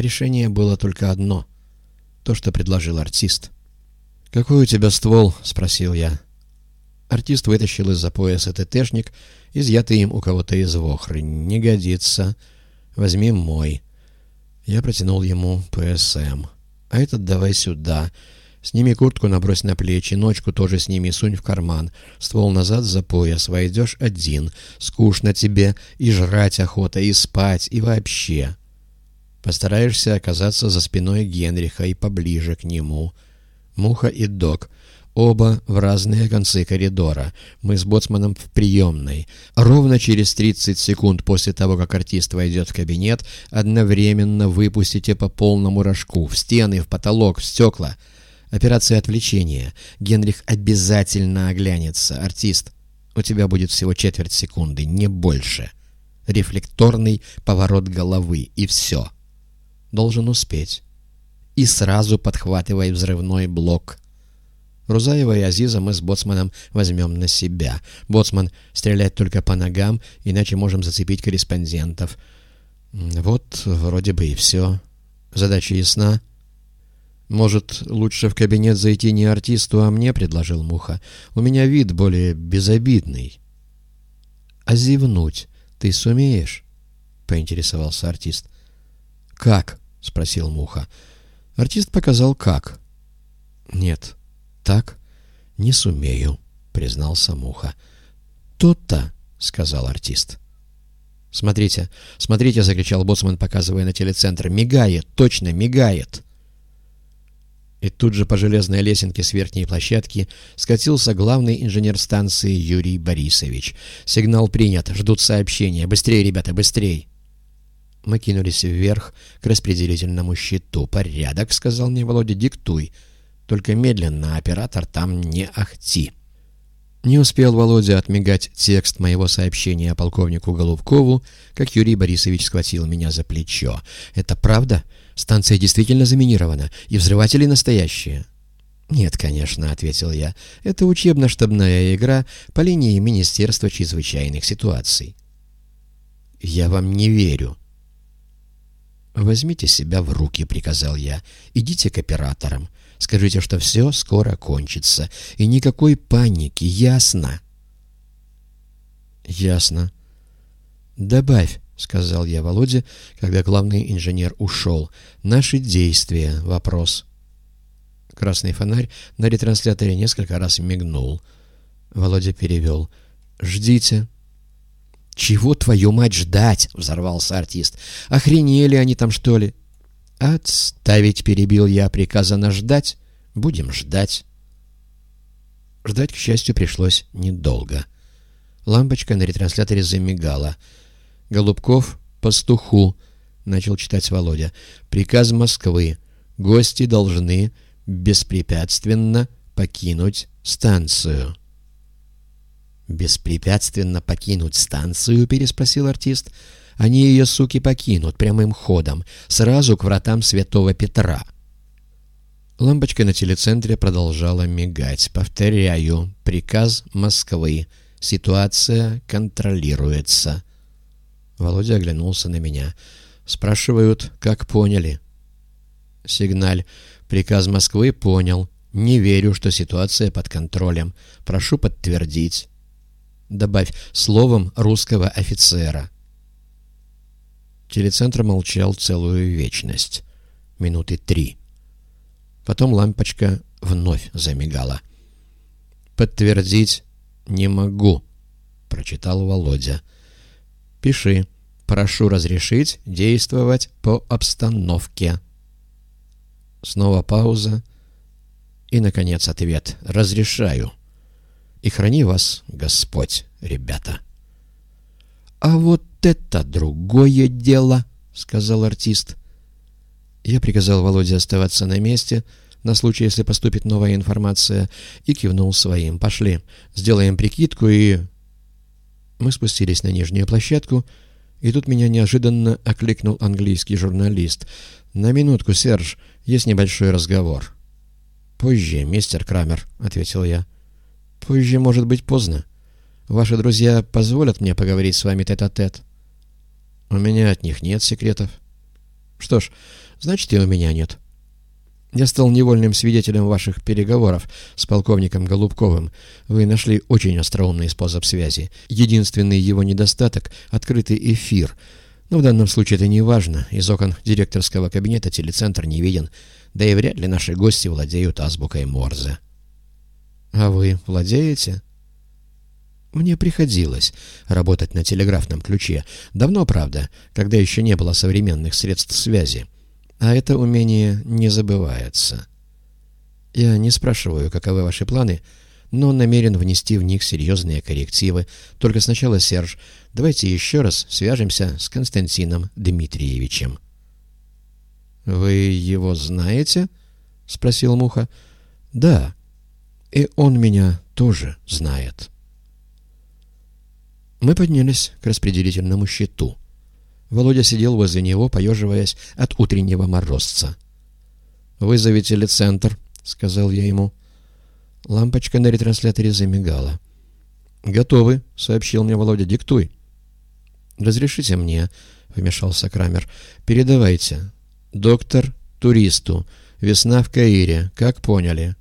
Решение было только одно — то, что предложил артист. «Какой у тебя ствол?» — спросил я. Артист вытащил из-за пояса ТТшник, изъятый им у кого-то из вохры. «Не годится. Возьми мой». Я протянул ему ПСМ. «А этот давай сюда. Сними куртку, набрось на плечи, ночку тоже сними, сунь в карман. Ствол назад за пояс, войдешь один. Скучно тебе, и жрать охота, и спать, и вообще». Постараешься оказаться за спиной Генриха и поближе к нему. Муха и Док — Оба в разные концы коридора. Мы с боцманом в приемной. Ровно через 30 секунд после того, как артист войдет в кабинет, одновременно выпустите по полному рожку. В стены, в потолок, в стекла. Операция отвлечения. Генрих обязательно оглянется. Артист, у тебя будет всего четверть секунды, не больше. Рефлекторный поворот головы, и все. Должен успеть. И сразу подхватывай взрывной блок Рузаева и Азиза мы с Боцманом возьмем на себя. Боцман стрелять только по ногам, иначе можем зацепить корреспондентов. Вот вроде бы и все. Задача ясна. «Может, лучше в кабинет зайти не артисту, а мне?» — предложил Муха. «У меня вид более безобидный». «А зевнуть ты сумеешь?» — поинтересовался артист. «Как?» — спросил Муха. Артист показал «как». «Нет, так не сумею», — признался Муха. «То-то», — сказал артист. «Смотрите, смотрите!» — закричал боцман, показывая на телецентр. «Мигает! Точно мигает!» И тут же по железной лесенке с верхней площадки скатился главный инженер станции Юрий Борисович. «Сигнал принят. Ждут сообщения. Быстрее, ребята, быстрей!» Мы кинулись вверх к распределительному щиту. «Порядок», — сказал мне Володя, — «диктуй». Только медленно, оператор там не ахти. Не успел Володя отмигать текст моего сообщения полковнику Голубкову, как Юрий Борисович схватил меня за плечо. «Это правда? Станция действительно заминирована, и взрыватели настоящие?» «Нет, конечно», — ответил я. «Это учебно-штабная игра по линии Министерства чрезвычайных ситуаций». «Я вам не верю». «Возьмите себя в руки», — приказал я. «Идите к операторам. Скажите, что все скоро кончится. И никакой паники, ясно? Ясно. Добавь, сказал я Володе, когда главный инженер ушел. Наши действия. Вопрос. Красный фонарь на ретрансляторе несколько раз мигнул. Володя перевел. «Ждите». «Чего, твою мать, ждать?» — взорвался артист. «Охренели они там, что ли?» «Отставить!» — перебил я. «Приказано ждать. Будем ждать». Ждать, к счастью, пришлось недолго. Лампочка на ретрансляторе замигала. «Голубков, пастуху!» — начал читать Володя. «Приказ Москвы. Гости должны беспрепятственно покинуть станцию». «Беспрепятственно покинуть станцию?» — переспросил артист. Они ее, суки, покинут прямым ходом, сразу к вратам Святого Петра. Лампочка на телецентре продолжала мигать. Повторяю, приказ Москвы. Ситуация контролируется. Володя оглянулся на меня. Спрашивают, как поняли. Сигналь. Приказ Москвы понял. Не верю, что ситуация под контролем. Прошу подтвердить. Добавь словом русского офицера. Телецентр молчал целую вечность. Минуты три. Потом лампочка вновь замигала. «Подтвердить не могу», — прочитал Володя. «Пиши. Прошу разрешить действовать по обстановке». Снова пауза. И, наконец, ответ. «Разрешаю». И храни вас Господь, ребята. «А вот это другое дело», — сказал артист. Я приказал Володе оставаться на месте на случай, если поступит новая информация, и кивнул своим. «Пошли, сделаем прикидку и...» Мы спустились на нижнюю площадку, и тут меня неожиданно окликнул английский журналист. «На минутку, Серж, есть небольшой разговор». «Позже, мистер Крамер», — ответил я. «Позже, может быть, поздно. Ваши друзья позволят мне поговорить с вами тет-а-тет?» -тет? «У меня от них нет секретов». «Что ж, Значит, и у меня нет. Я стал невольным свидетелем ваших переговоров с полковником Голубковым. Вы нашли очень остроумный способ связи. Единственный его недостаток — открытый эфир. Но в данном случае это не важно. Из окон директорского кабинета телецентр не виден. Да и вряд ли наши гости владеют азбукой Морзе. А вы владеете? Мне приходилось работать на телеграфном ключе. Давно, правда, когда еще не было современных средств связи. А это умение не забывается. Я не спрашиваю, каковы ваши планы, но намерен внести в них серьезные коррективы. Только сначала, Серж, давайте еще раз свяжемся с Константином Дмитриевичем. «Вы его знаете?» — спросил Муха. «Да, и он меня тоже знает». Мы поднялись к распределительному щиту. Володя сидел возле него, поеживаясь от утреннего морозца. «Вызови телецентр», — сказал я ему. Лампочка на ретрансляторе замигала. «Готовы», — сообщил мне Володя. «Диктуй». «Разрешите мне», — вмешался Крамер. «Передавайте. Доктор туристу. Весна в Каире. Как поняли?»